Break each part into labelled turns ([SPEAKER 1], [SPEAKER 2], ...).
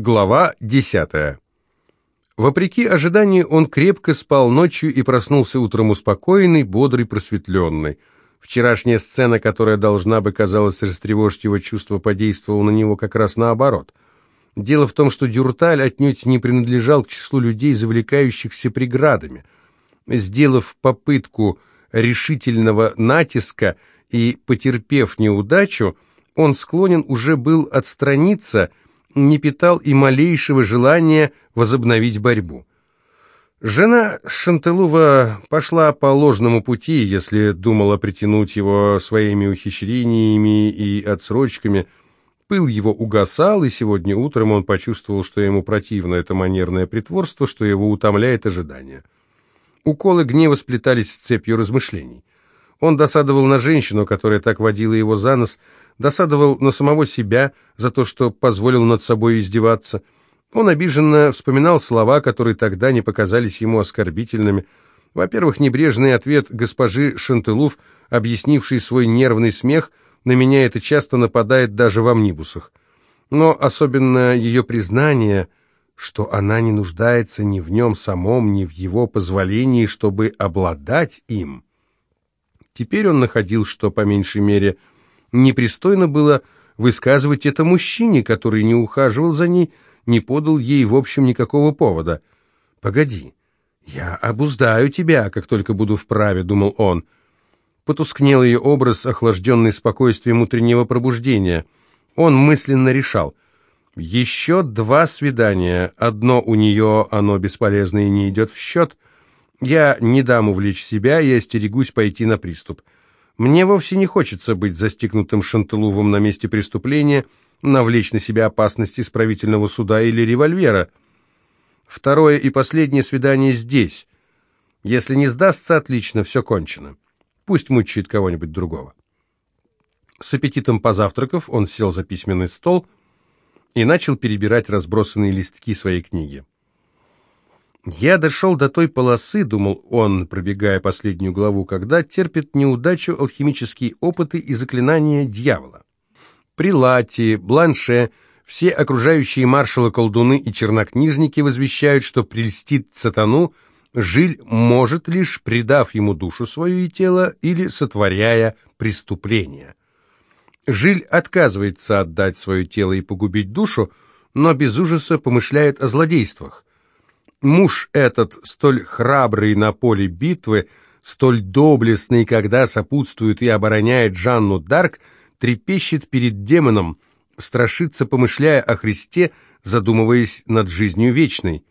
[SPEAKER 1] Глава 10. Вопреки ожиданию, он крепко спал ночью и проснулся утром успокоенный, бодрый, просветленный. Вчерашняя сцена, которая должна бы, казалось, растревожить его чувство, подействовала на него как раз наоборот. Дело в том, что Дюрталь отнюдь не принадлежал к числу людей, завлекающихся преградами. Сделав попытку решительного натиска и потерпев неудачу, он склонен уже был отстраниться – не питал и малейшего желания возобновить борьбу. Жена Шантелува пошла по ложному пути, если думала притянуть его своими ухищрениями и отсрочками. Пыл его угасал, и сегодня утром он почувствовал, что ему противно это манерное притворство, что его утомляет ожидание. Уколы гнева сплетались с цепью размышлений. Он досадовал на женщину, которая так водила его за нос, досадовал на самого себя за то, что позволил над собой издеваться. Он обиженно вспоминал слова, которые тогда не показались ему оскорбительными. Во-первых, небрежный ответ госпожи Шантылув, объяснивший свой нервный смех, на меня это часто нападает даже в амнибусах. Но особенно ее признание, что она не нуждается ни в нем самом, ни в его позволении, чтобы обладать им. Теперь он находил, что, по меньшей мере, Непристойно было высказывать это мужчине, который не ухаживал за ней, не подал ей, в общем, никакого повода. «Погоди, я обуздаю тебя, как только буду вправе», — думал он. Потускнел ее образ, охлажденный спокойствием утреннего пробуждения. Он мысленно решал. «Еще два свидания. Одно у нее, оно бесполезно и не идет в счет. Я не дам увлечь себя и остерегусь пойти на приступ». Мне вовсе не хочется быть застигнутым Шантылувом на месте преступления, навлечь на себя опасность исправительного суда или револьвера. Второе и последнее свидание здесь. Если не сдастся, отлично, все кончено. Пусть мучает кого-нибудь другого. С аппетитом позавтракав, он сел за письменный стол и начал перебирать разбросанные листки своей книги. «Я дошел до той полосы, — думал он, пробегая последнюю главу, — когда терпит неудачу алхимические опыты и заклинания дьявола. Прилати, Бланше, все окружающие маршала-колдуны и чернокнижники возвещают, что прельстит сатану, Жиль может лишь предав ему душу свою и тело или сотворяя преступление. Жиль отказывается отдать свое тело и погубить душу, но без ужаса помышляет о злодействах. Муж этот, столь храбрый на поле битвы, столь доблестный, когда сопутствует и обороняет Жанну Дарк, трепещет перед демоном, страшится, помышляя о Христе, задумываясь над жизнью вечной.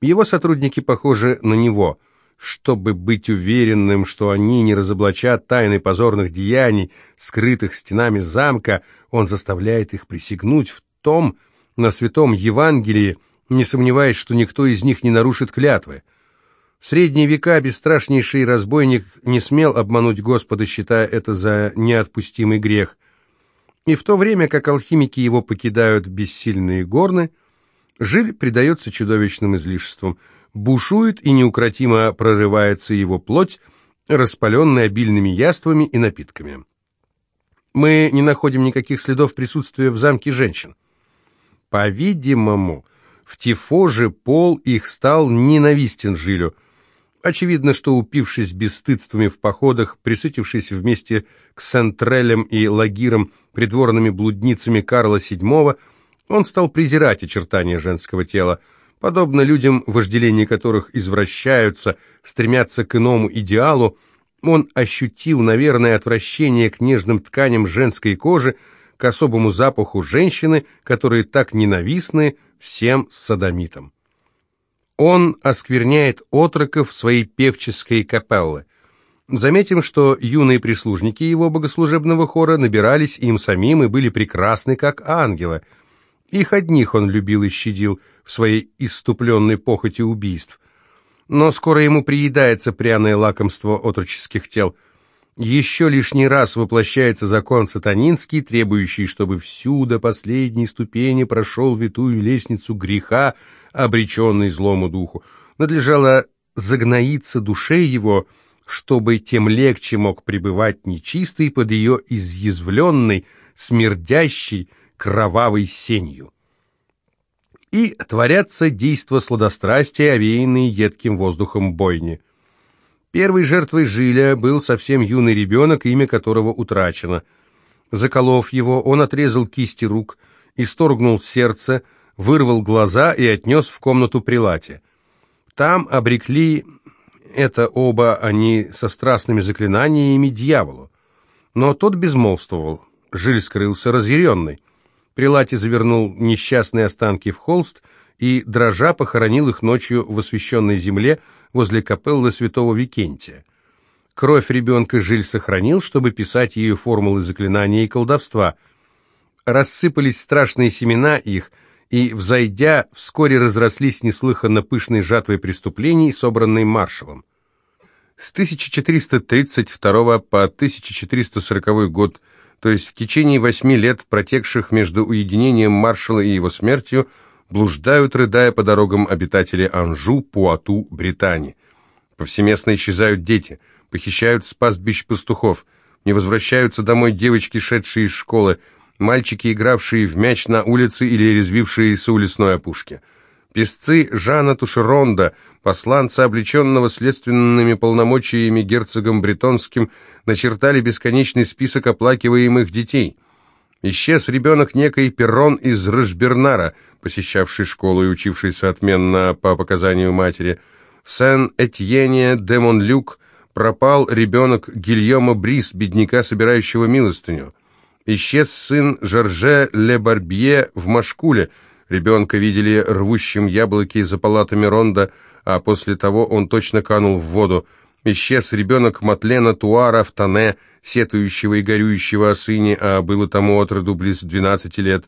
[SPEAKER 1] Его сотрудники похожи на него. Чтобы быть уверенным, что они не разоблачат тайны позорных деяний, скрытых стенами замка, он заставляет их присягнуть в том, на святом Евангелии, не сомневаясь, что никто из них не нарушит клятвы. В средние века бесстрашнейший разбойник не смел обмануть Господа, считая это за неотпустимый грех. И в то время, как алхимики его покидают бессильные горны, жиль предается чудовищным излишествам, бушует и неукротимо прорывается его плоть, распаленная обильными яствами и напитками. Мы не находим никаких следов присутствия в замке женщин. По-видимому, в Тифоже пол их стал ненавистен Жилю. Очевидно, что упившись бесстыдствами в походах, присытившись вместе к Сентрелем и Лагиром придворными блудницами Карла VII, он стал презирать очертания женского тела, подобно людям, вожделения которых извращаются, стремятся к иному идеалу, он ощутил, наверное, отвращение к нежным тканям женской кожи, к особому запаху женщины, которые так ненавистны, всем садомитам. Он оскверняет отроков своей певческой капеллы. Заметим, что юные прислужники его богослужебного хора набирались им самим и были прекрасны, как ангелы. Их одних он любил и щадил в своей иступленной похоти убийств. Но скоро ему приедается пряное лакомство отроческих тел – еще лишний раз воплощается закон сатанинский, требующий, чтобы всю до последней ступени прошел витую лестницу греха, обреченный злому духу. Надлежало загноиться душе его, чтобы тем легче мог пребывать нечистый под ее изъязвленной, смердящей, кровавой сенью. и творятся действа сладострастия, овеянные едким воздухом бойни. Первой жертвой Жиля был совсем юный ребенок, имя которого утрачено. Заколов его, он отрезал кисти рук, исторгнул сердце, вырвал глаза и отнес в комнату прилате. Там обрекли это оба они со страстными заклинаниями дьяволу. Но тот безмолвствовал. Жиль скрылся разъяренный. Прилати завернул несчастные останки в холст и, дрожа, похоронил их ночью в освященной земле возле капеллы святого Викентия. Кровь ребенка Жиль сохранил, чтобы писать ее формулы заклинания и колдовства. Рассыпались страшные семена их, и, взойдя, вскоре разрослись неслыханно пышной жатвой преступлений, собранной маршалом. С 1432 по 1440 год – то есть в течение восьми лет, протекших между уединением маршала и его смертью, блуждают, рыдая по дорогам обитатели Анжу, Пуату, Британии. Повсеместно исчезают дети, похищают с пастбищ пастухов, не возвращаются домой девочки, шедшие из школы, мальчики, игравшие в мяч на улице или резвившиеся у лесной опушки. Песцы Жана Тушеронда, посланца, облеченного следственными полномочиями герцогом Бретонским, начертали бесконечный список оплакиваемых детей. Исчез ребенок некой Перрон из Рожбернара, посещавший школу и учившийся отменно по показанию матери. В Сен-Этьене де Монлюк пропал ребенок Гильома Брис, бедняка, собирающего милостыню. Исчез сын Жорже Ле Барбье в Машкуле. Ребенка видели рвущим яблоки за палатами Ронда, а после того он точно канул в воду. Исчез ребенок Матлена Туара в Тане, сетующего и горюющего о сыне, а было тому от роду близ 12 лет.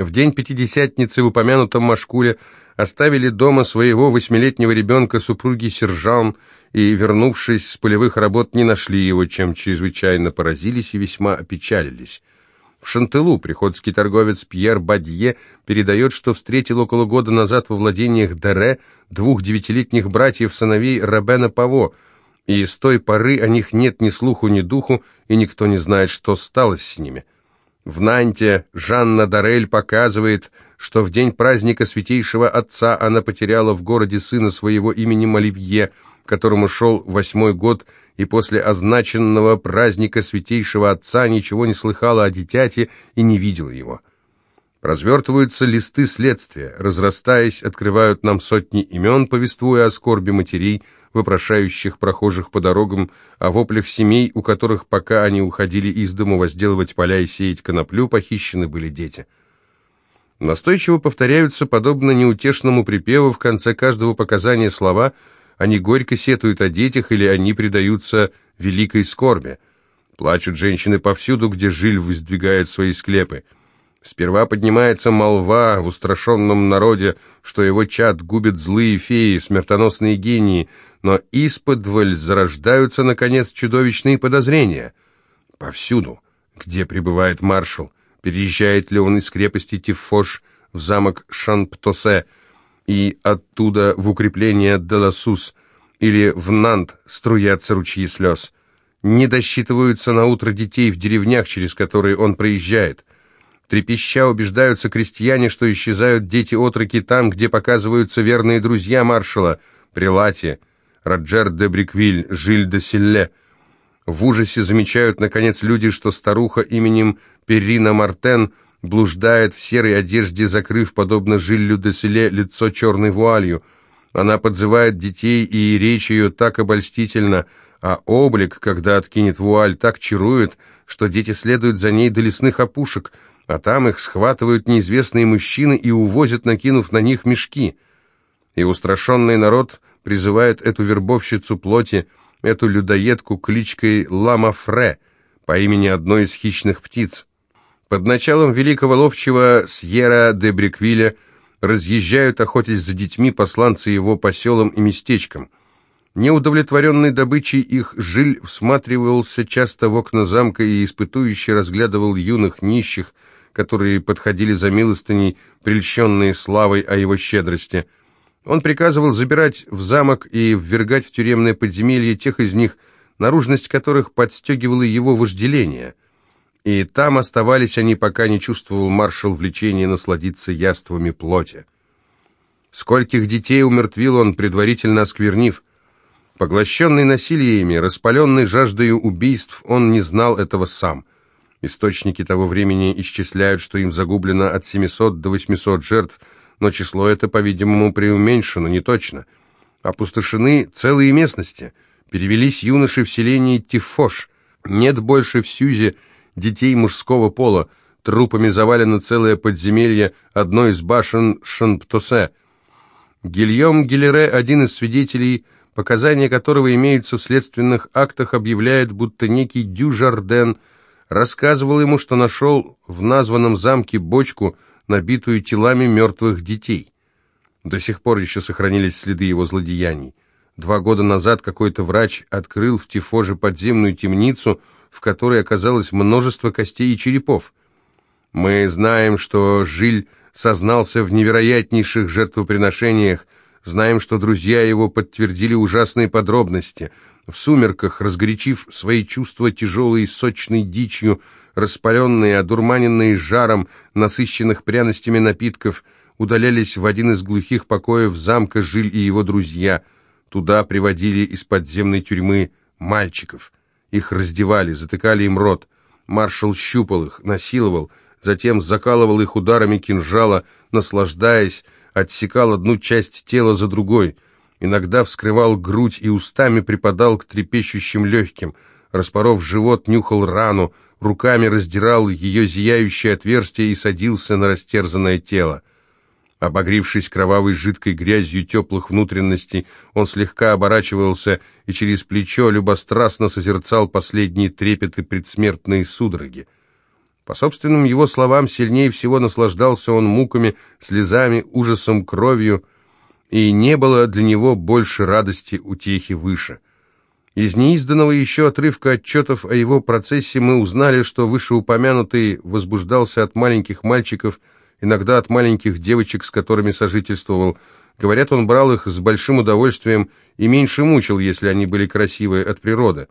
[SPEAKER 1] В день Пятидесятницы в упомянутом Машкуле оставили дома своего восьмилетнего ребенка супруги Сержан и, вернувшись с полевых работ, не нашли его, чем чрезвычайно поразились и весьма опечалились. В Шантелу приходский торговец Пьер Бадье передает, что встретил около года назад во владениях Дере двух девятилетних братьев-сыновей Рабена Паво, и с той поры о них нет ни слуху, ни духу, и никто не знает, что стало с ними. В Нанте Жанна Дарель показывает, что в день праздника Святейшего Отца она потеряла в городе сына своего именем Оливье, которому шел восьмой год, и после означенного праздника Святейшего Отца ничего не слыхала о дитяте и не видела его. Развертываются листы следствия, разрастаясь, открывают нам сотни имен, повествуя о скорби матерей, вопрошающих прохожих по дорогам, о воплях семей, у которых, пока они уходили из дому возделывать поля и сеять коноплю, похищены были дети. Настойчиво повторяются, подобно неутешному припеву, в конце каждого показания слова – они горько сетуют о детях или они предаются великой скорби. Плачут женщины повсюду, где жиль воздвигает свои склепы. Сперва поднимается молва в устрашенном народе, что его чад губят злые феи, смертоносные гении, но исподволь зарождаются, наконец, чудовищные подозрения. Повсюду, где пребывает маршал, переезжает ли он из крепости Тифош в замок Шанптосе, и оттуда в укрепление Деласус или в Нант струятся ручьи слез. Не досчитываются на утро детей в деревнях, через которые он проезжает. Трепеща убеждаются крестьяне, что исчезают дети-отроки там, где показываются верные друзья маршала, Прилати, Роджер де Бриквиль, Жиль де Силле. В ужасе замечают, наконец, люди, что старуха именем Перрина Мартен – блуждает в серой одежде, закрыв, подобно Жиллю де Селе, лицо черной вуалью. Она подзывает детей, и речь ее так обольстительна, а облик, когда откинет вуаль, так чарует, что дети следуют за ней до лесных опушек, а там их схватывают неизвестные мужчины и увозят, накинув на них мешки. И устрашенный народ призывает эту вербовщицу плоти, эту людоедку кличкой Лама Фре, по имени одной из хищных птиц. Под началом великого ловчего Сьерра де Бриквиля разъезжают, охотясь за детьми, посланцы его по селам и местечкам. Неудовлетворенный добычей их жиль всматривался часто в окна замка и испытующе разглядывал юных нищих, которые подходили за милостыней, прельщенные славой о его щедрости. Он приказывал забирать в замок и ввергать в тюремное подземелье тех из них, наружность которых подстегивала его вожделение – и там оставались они, пока не чувствовал маршал влечения насладиться яствами плоти. Скольких детей умертвил он, предварительно осквернив. Поглощенный насилиями, распаленный жаждою убийств, он не знал этого сам. Источники того времени исчисляют, что им загублено от 700 до 800 жертв, но число это, по-видимому, преуменьшено, не точно. Опустошены целые местности. Перевелись юноши в селении Тифош. Нет больше в Сюзе детей мужского пола. Трупами завалено целое подземелье одной из башен Шанптосе. Гильем Гилере, один из свидетелей, показания которого имеются в следственных актах, объявляет, будто некий Дюжарден рассказывал ему, что нашел в названном замке бочку, набитую телами мертвых детей. До сих пор еще сохранились следы его злодеяний. Два года назад какой-то врач открыл в Тифоже подземную темницу, в которой оказалось множество костей и черепов. Мы знаем, что Жиль сознался в невероятнейших жертвоприношениях, знаем, что друзья его подтвердили ужасные подробности. В сумерках, разгорячив свои чувства тяжелой и сочной дичью, распаленные, одурманенные жаром, насыщенных пряностями напитков, удалялись в один из глухих покоев замка Жиль и его друзья. Туда приводили из подземной тюрьмы мальчиков. Их раздевали, затыкали им рот. Маршал щупал их, насиловал, затем закалывал их ударами кинжала, наслаждаясь, отсекал одну часть тела за другой, иногда вскрывал грудь и устами припадал к трепещущим легким, распоров живот, нюхал рану, руками раздирал ее зияющее отверстие и садился на растерзанное тело. Обогревшись кровавой жидкой грязью теплых внутренностей, он слегка оборачивался и через плечо любострастно созерцал последние трепеты предсмертной судороги. По собственным его словам, сильнее всего наслаждался он муками, слезами, ужасом, кровью, и не было для него больше радости, утехи выше. Из неизданного еще отрывка отчетов о его процессе мы узнали, что вышеупомянутый возбуждался от маленьких мальчиков, иногда от маленьких девочек, с которыми сожительствовал. Говорят, он брал их с большим удовольствием и меньше мучил, если они были красивые от природы.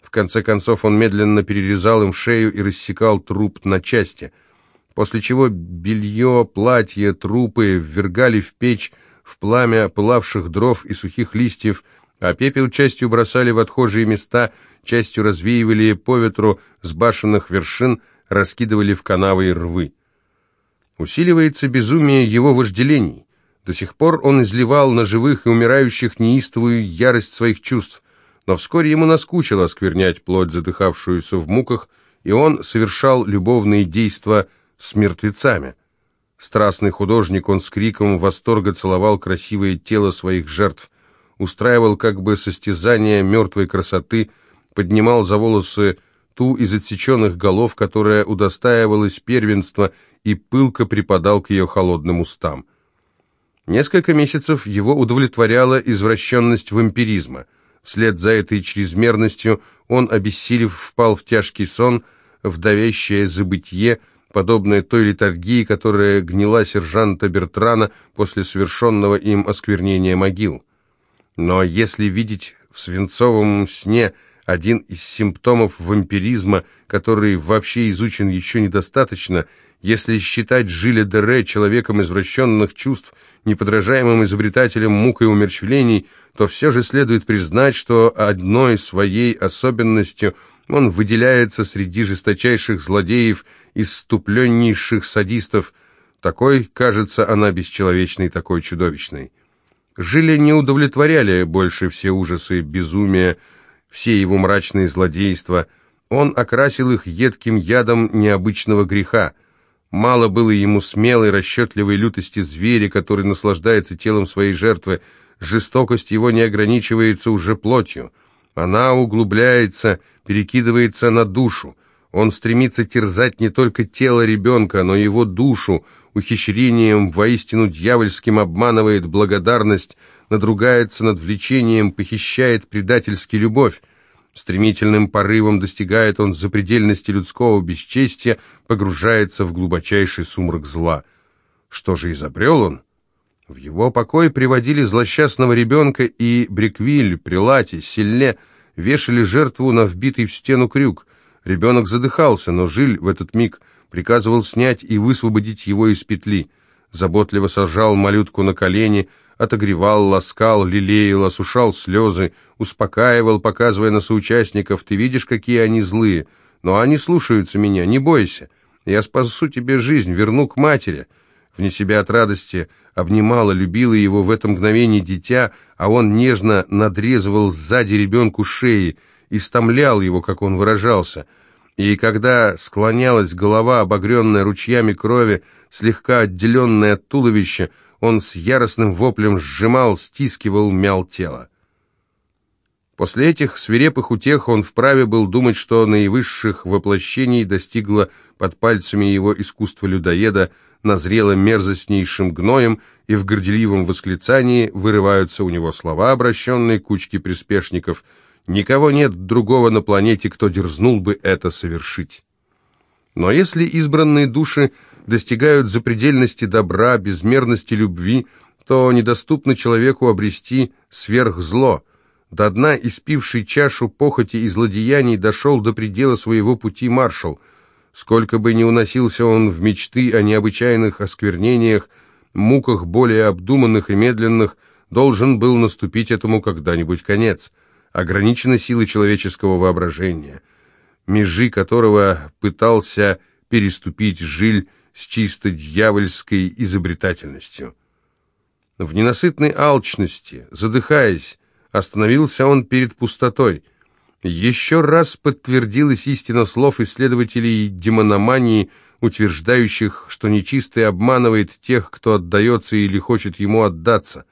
[SPEAKER 1] В конце концов он медленно перерезал им шею и рассекал труп на части, после чего белье, платье, трупы ввергали в печь, в пламя пылавших дров и сухих листьев, а пепел частью бросали в отхожие места, частью развеивали по ветру с башенных вершин, раскидывали в канавы и рвы. Усиливается безумие его вожделений. До сих пор он изливал на живых и умирающих неистовую ярость своих чувств но вскоре ему наскучило осквернять плоть, задыхавшуюся в муках, и он совершал любовные действия с мертвецами. Страстный художник, он с криком восторга целовал красивое тело своих жертв, устраивал как бы состязание мертвой красоты, поднимал за волосы ту из отсеченных голов, которая удостаивалась первенства, и пылко припадал к ее холодным устам. Несколько месяцев его удовлетворяла извращенность вампиризма – Вслед за этой чрезмерностью он, обессилев, впал в тяжкий сон, в давящее забытье, подобное той литургии, которая гнила сержанта Бертрана после совершенного им осквернения могил. Но если видеть в свинцовом сне один из симптомов вампиризма, который вообще изучен еще недостаточно, если считать Жиля Дере человеком извращенных чувств, неподражаемым изобретателем мук и умерщвлений, то все же следует признать, что одной своей особенностью он выделяется среди жесточайших злодеев и ступленнейших садистов. Такой, кажется, она бесчеловечной, такой чудовищной. Жиля не удовлетворяли больше все ужасы, безумия, все его мрачные злодейства. Он окрасил их едким ядом необычного греха. Мало было ему смелой, расчетливой лютости зверя, который наслаждается телом своей жертвы, жестокость его не ограничивается уже плотью. Она углубляется, перекидывается на душу. Он стремится терзать не только тело ребенка, но и его душу, ухищрением, воистину дьявольским обманывает благодарность, надругается над влечением, похищает предательски любовь. Стремительным порывом достигает он запредельности людского бесчестия, погружается в глубочайший сумрак зла. Что же изобрел он? В его покой приводили злосчастного ребенка, и Бриквиль, Прилати, Силле вешали жертву на вбитый в стену крюк. Ребенок задыхался, но Жиль в этот миг приказывал снять и высвободить его из петли. заботливо сажал малютку на колени, отогревал, ласкал, лелеял, осушал слезы, успокаивал, показывая на соучастников, «Ты видишь, какие они злые, но они слушаются меня, не бойся, я спасу тебе жизнь, верну к матери». Вне себя от радости обнимала, любила его в это мгновение дитя, а он нежно надрезывал сзади ребенку шеи, истомлял его, как он выражался. И когда склонялась голова, обогренная ручьями крови, слегка отделенная от туловища, он с яростным воплем сжимал, стискивал, мял тело. После этих свирепых утех он вправе был думать, что наивысших воплощений достигло под пальцами его искусство людоеда, назрело мерзостнейшим гноем, и в горделивом восклицании вырываются у него слова, обращенные кучке приспешников. «Никого нет другого на планете, кто дерзнул бы это совершить». Но если избранные души достигают запредельности добра, безмерности любви, то недоступно человеку обрести сверхзло. До дна испивший чашу похоти и злодеяний дошел до предела своего пути маршал. Сколько бы ни уносился он в мечты о необычайных осквернениях, муках более обдуманных и медленных, должен был наступить этому когда-нибудь конец. Ограничены силы человеческого воображения, межи которого пытался переступить Жиль с чисто дьявольской изобретательностью. В ненасытной алчности, задыхаясь, остановился он перед пустотой. Еще раз подтвердилась истина слов исследователей демономании, утверждающих, что нечистый обманывает тех, кто отдается или хочет ему отдаться.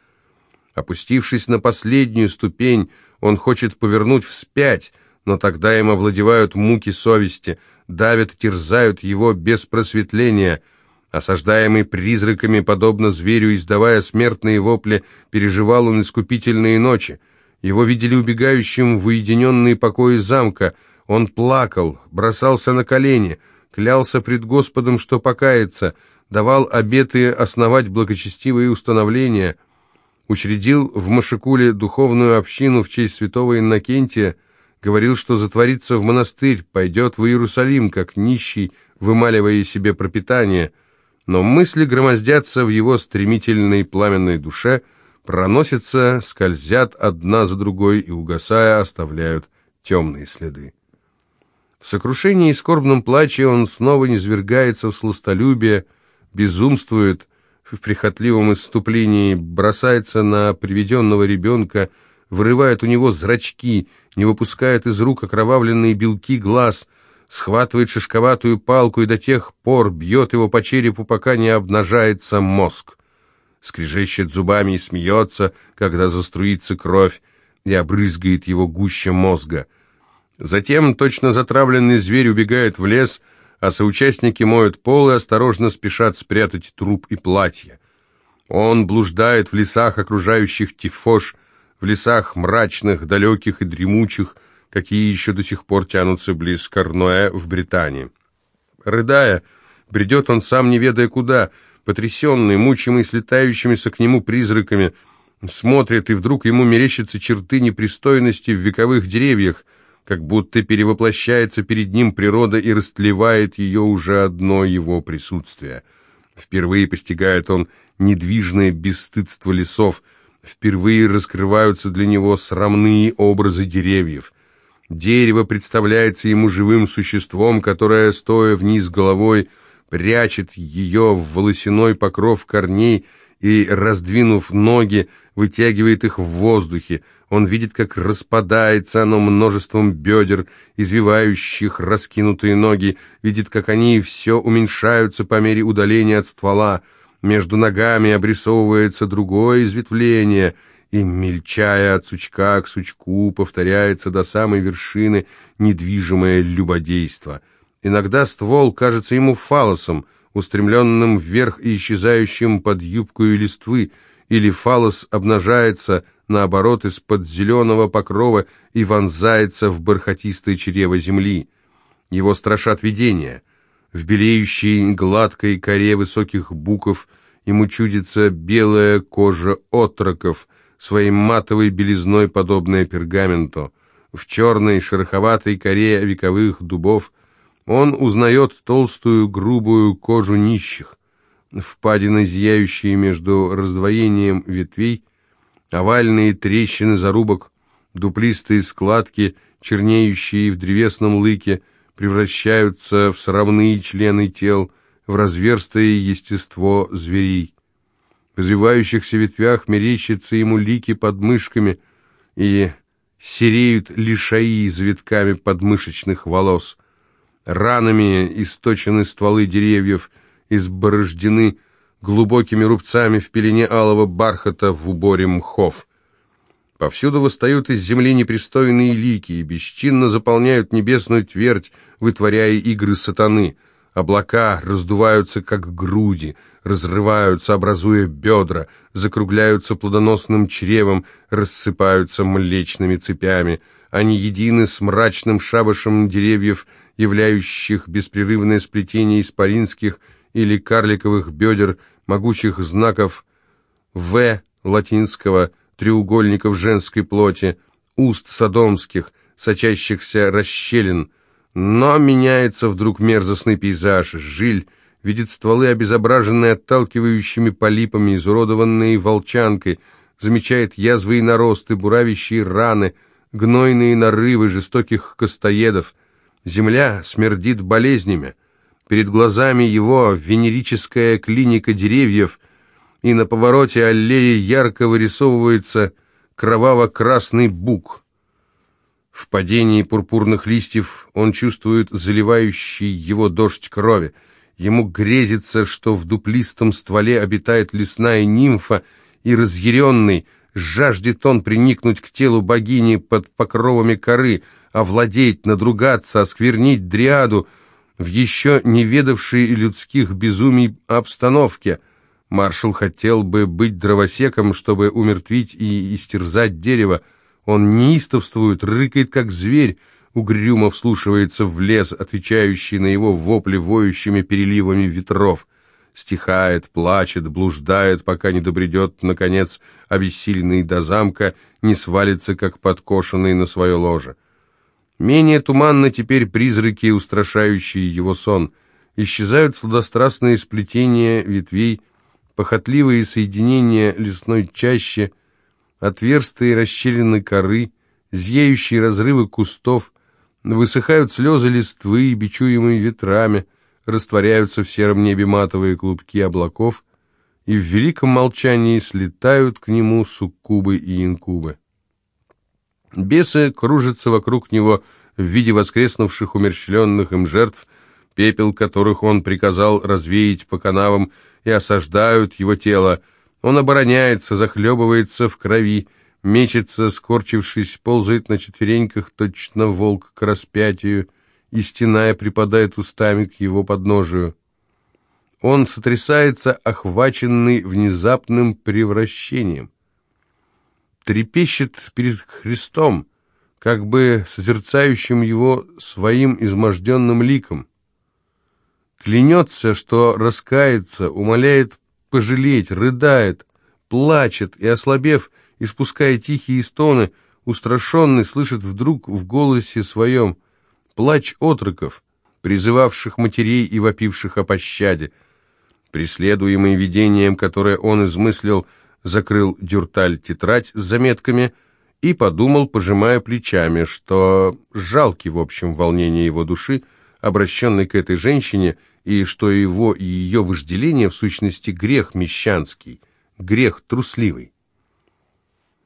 [SPEAKER 1] Опустившись на последнюю ступень, он хочет повернуть вспять, но тогда им овладевают муки совести – давят, терзают его без просветления. Осаждаемый призраками, подобно зверю, издавая смертные вопли, переживал он искупительные ночи. Его видели убегающим в уединенные покои замка. Он плакал, бросался на колени, клялся пред Господом, что покается, давал обеты основать благочестивые установления, учредил в Машикуле духовную общину в честь святого Иннокентия, Говорил, что затворится в монастырь, пойдет в Иерусалим, как нищий, вымаливая себе пропитание. Но мысли громоздятся в его стремительной пламенной душе, проносятся, скользят одна за другой и, угасая, оставляют темные следы. В сокрушении и скорбном плаче он снова низвергается в сластолюбие, безумствует, в прихотливом исступлении бросается на приведенного ребенка, вырывает у него зрачки, не выпускает из рук окровавленные белки глаз, схватывает шишковатую палку и до тех пор бьет его по черепу, пока не обнажается мозг. Скрежещет зубами и смеется, когда заструится кровь, и обрызгает его гуще мозга. Затем точно затравленный зверь убегает в лес, а соучастники моют пол и осторожно спешат спрятать труп и платье. Он блуждает в лесах, окружающих Тифош, в лесах мрачных, далеких и дремучих, какие еще до сих пор тянутся близ Корноэ в Британии. Рыдая, бредет он сам не ведая куда, потрясенный, мучимый слетающимися к нему призраками, смотрит, и вдруг ему мерещатся черты непристойности в вековых деревьях, как будто перевоплощается перед ним природа и растлевает ее уже одно его присутствие. Впервые постигает он недвижное бесстыдство лесов, Впервые раскрываются для него срамные образы деревьев. Дерево представляется ему живым существом, которое, стоя вниз головой, прячет ее в волосяной покров корней и, раздвинув ноги, вытягивает их в воздухе. Он видит, как распадается оно множеством бедер, извивающих раскинутые ноги, видит, как они все уменьшаются по мере удаления от ствола, между ногами обрисовывается другое изветвление, и, мельчая от сучка к сучку, повторяется до самой вершины недвижимое любодейство. Иногда ствол кажется ему фалосом, устремленным вверх и исчезающим под юбкою листвы, или фалос обнажается, наоборот, из-под зеленого покрова и вонзается в бархатистое чрево земли. Его страшат видения — в белеющей гладкой коре высоких буков ему чудится белая кожа отроков, своей матовой белизной подобная пергаменту. В черной шероховатой коре вековых дубов он узнает толстую грубую кожу нищих. впадины, зияющие между раздвоением ветвей, овальные трещины зарубок, дуплистые складки, чернеющие в древесном лыке, превращаются в срамные члены тел, в разверстое естество зверей. В извивающихся ветвях мерещатся ему лики под мышками, и сереют лишаи завитками подмышечных волос. Ранами источены стволы деревьев, изборождены глубокими рубцами в пелене алого бархата в уборе мхов. Повсюду восстают из земли непристойные лики и бесчинно заполняют небесную твердь, вытворяя игры сатаны. Облака раздуваются, как груди, разрываются, образуя бедра, закругляются плодоносным чревом, рассыпаются млечными цепями. Они едины с мрачным шабашем деревьев, являющих беспрерывное сплетение испаринских или карликовых бедер, могучих знаков «В» латинского, треугольников женской плоти, уст содомских, сочащихся расщелин. Но меняется вдруг мерзостный пейзаж, жиль, видит стволы, обезображенные отталкивающими полипами, изуродованные волчанкой, замечает язвы и наросты, буравящие раны, гнойные нарывы жестоких костоедов. Земля смердит болезнями. Перед глазами его венерическая клиника деревьев, и на повороте аллеи ярко вырисовывается кроваво-красный бук. В падении пурпурных листьев он чувствует заливающий его дождь крови. Ему грезится, что в дуплистом стволе обитает лесная нимфа, и разъяренный жаждет он приникнуть к телу богини под покровами коры, овладеть, надругаться, осквернить дриаду в еще не ведавшей людских безумий обстановке. Маршал хотел бы быть дровосеком, чтобы умертвить и истерзать дерево. Он неистовствует, рыкает, как зверь, угрюмо вслушивается в лес, отвечающий на его вопли воющими переливами ветров. Стихает, плачет, блуждает, пока не добредет, наконец, обессиленный до замка, не свалится, как подкошенный на свое ложе. Менее туманно теперь призраки, устрашающие его сон. Исчезают сладострастные сплетения ветвей, похотливые соединения лесной чащи, отверстые расщелины коры, зъеющие разрывы кустов, Высыхают слезы листвы, бичуемые ветрами, растворяются в сером небе матовые клубки облаков, и в великом молчании слетают к нему суккубы и инкубы. Бесы кружатся вокруг него в виде воскреснувших умерщвленных им жертв, пепел которых он приказал развеять по канавам, и осаждают его тело. Он обороняется, захлебывается в крови, мечется, скорчившись, ползает на четвереньках, точно волк к распятию, и, стеная, припадает устами к его подножию. Он сотрясается, охваченный внезапным превращением. Трепещет перед Христом, как бы созерцающим его своим изможденным ликом. Клянется, что раскается, умоляет пожалеть, рыдает, плачет и, ослабев, испуская тихие стоны, устрашенный слышит вдруг в голосе своем плач отроков, призывавших матерей и вопивших о пощаде. Преследуемый видением, которое он измыслил, закрыл дюрталь тетрадь с заметками и подумал, пожимая плечами, что жалки, в общем, волнение его души, обращенной к этой женщине, и что его и ее вожделение в сущности грех мещанский, грех трусливый.